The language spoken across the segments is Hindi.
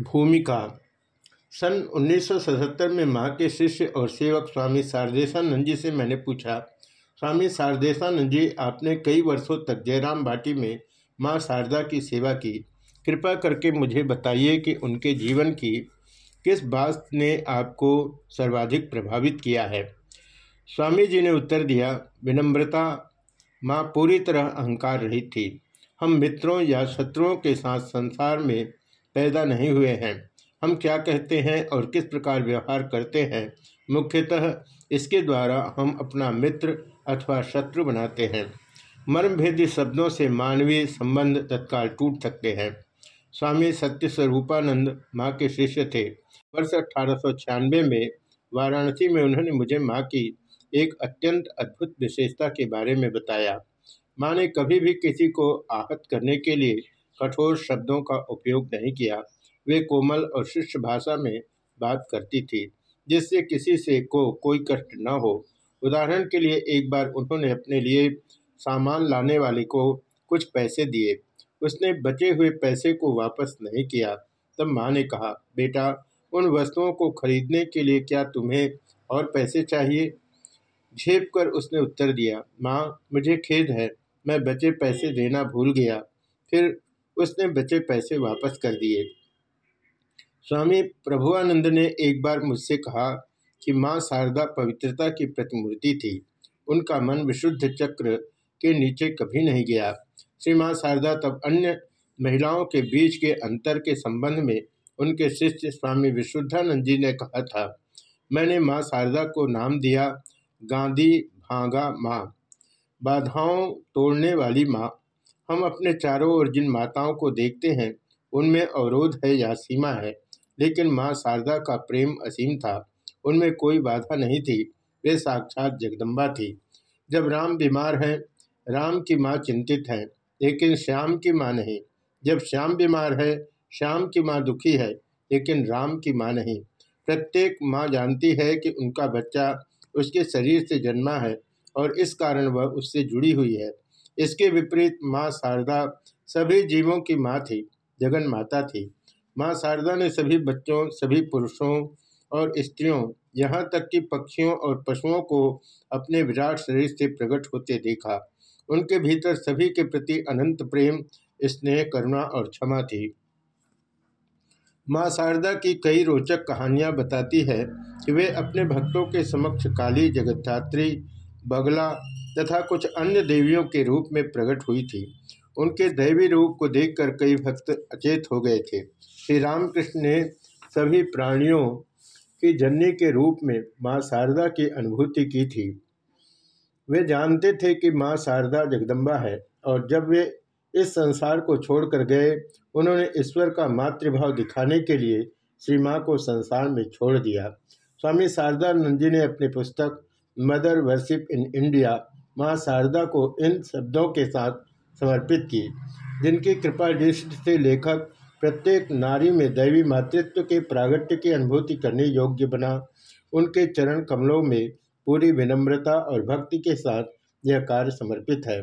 भूमिका। सन 1977 में माँ के शिष्य और सेवक स्वामी शारदेशानंद जी से मैंने पूछा, स्वामी शारदेशानंद जी आपने कई वर्षों तक जयराम बाटी में माँ शारदा की सेवा की। कृपा करके मुझे बताइए कि उनके जीवन की किस बात ने आपको सर्वाधिक प्रभावित किया है? स्वामी जी ने उत्तर दिया, विनम्रता, माँ पूरी तरह अहंकार रही थी। हम मित्रों या शत्रुओं के साथ संसार में पैदा नहीं हुए हैं। हम क्या कहते हैं और किस प्रकार व्यवहार करते हैं? मुख्यतः इसके द्वारा हम अपना मित्र अथवा शत्रु बनाते हैं। मर्मभेदी शब्दों से मानवीय संबंध तत्काल टूट सकते हैं। स्वामी सत्य स्वरूपानंद माँ के शिष्य थे। वर्ष अठारह सौ छियानवे में वाराणसी में उन्होंने मुझे माँ की एक अत्यंत अद्भुत विशेषता के बारे में बताया। माँ ने कभी भी किसी को आहत करने के लिए कठोर शब्दों का उपयोग नहीं किया। वे कोमल और शिष्य भाषा में बात करती थी, जिससे किसी से को कोई कष्ट न हो। उदाहरण के लिए, एक बार उन्होंने अपने लिए सामान लाने वाले को कुछ पैसे दिए। उसने बचे हुए पैसे को वापस नहीं किया। तब माँ ने कहा, बेटा, उन वस्तुओं को खरीदने के लिए क्या तुम्हें और पैसे चाहिए? झेप कर उसने उत्तर दिया, माँ, मुझे खेद है, मैं बचे पैसे देना भूल गया। फिर उसने बचे पैसे वापस कर दिए। स्वामी प्रभुआनंद ने एक बार मुझसे कहा कि माँ शारदा पवित्रता की प्रतिमूर्ति थी। उनका मन विशुद्ध चक्र के नीचे कभी नहीं गया। श्री माँ शारदा तब अन्य महिलाओं के बीच के अंतर के संबंध में उनके शिष्य स्वामी विशुद्धानंद जी ने कहा था, मैंने माँ शारदा को नाम दिया गांधी भागा माँ। बाधाओं तोड़ने वाली माँ हम अपने चारों ओर जिन माताओं को देखते हैं, उनमें अवरोध है या सीमा है। लेकिन माँ शारदा का प्रेम असीम था। उनमें कोई बाधा नहीं थी। वे साक्षात जगदम्बा थी। जब राम बीमार हैं, राम की माँ चिंतित हैं, लेकिन श्याम की माँ नहीं। जब श्याम बीमार है, श्याम की माँ दुखी है, लेकिन राम की माँ नहीं। प्रत्येक माँ जानती है कि उनका बच्चा उसके शरीर से जन्मा है और इस कारण वह उससे जुड़ी हुई है। इसके विपरीत माँ शारदा सभी जीवों की माँ थी, जगन माता थी। माँ शारदा ने सभी बच्चों, सभी पुरुषों और स्त्रियों, यहाँ तक कि पक्षियों और पशुओं को अपने विराट शरीर से प्रकट होते देखा। उनके भीतर सभी के प्रति अनंत प्रेम, स्नेह, करुणा और क्षमा थी। माँ शारदा की कई रोचक कहानियाँ बताती है कि वे अपने भक्तों के समक्ष काली जगद्धात्री बगला तथा कुछ अन्य देवियों के रूप में प्रकट हुई थी। उनके दैवी रूप को देखकर कई भक्त अचेत हो गए थे। श्री रामकृष्ण ने सभी प्राणियों की जननी के रूप में माँ शारदा की अनुभूति की थी। वे जानते थे कि माँ शारदा जगदम्बा है और जब वे इस संसार को छोड़कर गए, उन्होंने ईश्वर का मातृभाव दिखाने के लिए श्री माँ को संसार में छोड़ दिया। स्वामी शारदानंद जी ने अपनी पुस्तक मदर वर्शिप इन इंडिया माँ शारदा को इन शब्दों के साथ समर्पित की, जिनकी कृपा दृष्टि से लेखक प्रत्येक नारी में दैवी मातृत्व के प्रागट्य की अनुभूति करने योग्य बना। उनके चरण कमलों में पूरी विनम्रता और भक्ति के साथ यह कार्य समर्पित है।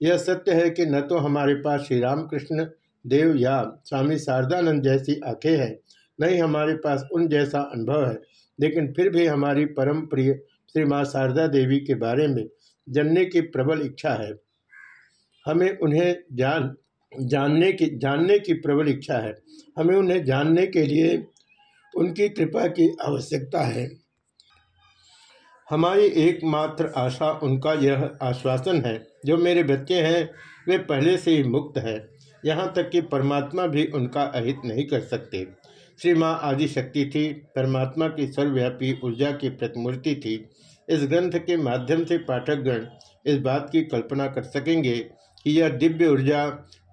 यह सत्य है कि न तो हमारे पास श्री रामकृष्ण देव या स्वामी शारदानंद जैसी आँखें हैं न ही हमारे पास उन जैसा अनुभव है, लेकिन फिर भी हमारी परम प्रिय श्री माँ शारदा देवी के बारे में जानने की प्रबल इच्छा है। हमें उन्हें जान, जानने की जानने की प्रबल इच्छा है। हमें उन्हें जानने के लिए उनकी कृपा की आवश्यकता है। हमारी एकमात्र आशा, उनका यह आश्वासन है, जो मेरे बच्चे हैं, वे पहले से ही मुक्त हैं। यहाँ तक कि परमात्मा भी उनका अहित नहीं कर सकते। श्री माँ आदिशक्ति थी, परमात्मा की सर्वव्यापी ऊर्जा की प्रतिमूर्ति थी। इस ग्रंथ के माध्यम से पाठकगण इस बात की कल्पना कर सकेंगे कि यह दिव्य ऊर्जा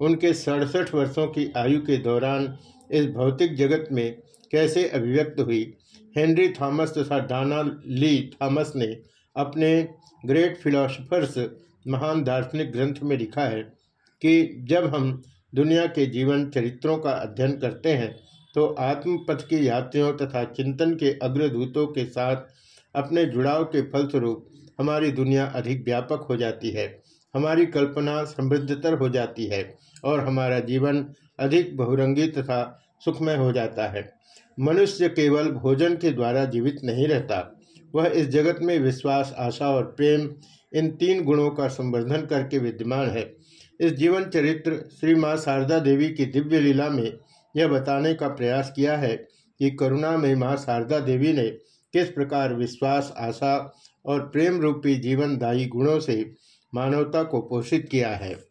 उनके सड़सठ वर्षों की आयु के दौरान इस भौतिक जगत में कैसे अभिव्यक्त हुई। हेनरी थॉमस तथा डाना ली थॉमस ने अपने ग्रेट फिलोसफर्स महान दार्शनिक ग्रंथ में लिखा है कि जब हम दुनिया के जीवन चरित्रों का अध्ययन करते हैं तो आत्मपथ के यात्रियों तथा चिंतन के अग्रदूतों के साथ अपने जुड़ाव के फलस्वरूप हमारी दुनिया अधिक व्यापक हो जाती है, हमारी कल्पना समृद्धतर हो जाती है और हमारा जीवन अधिक बहुरंगी तथा सुखमय हो जाता है। मनुष्य केवल भोजन के द्वारा जीवित नहीं रहता, वह इस जगत में विश्वास, आशा और प्रेम, इन तीन गुणों का संवर्धन करके विद्यमान है। इस जीवन चरित्र श्री माँ शारदा देवी की दिव्य लीला में यह बताने का प्रयास किया है कि करुणा में माँ शारदा देवी ने किस प्रकार विश्वास, आशा और प्रेम रूपी जीवनदायी गुणों से मानवता को पोषित किया है?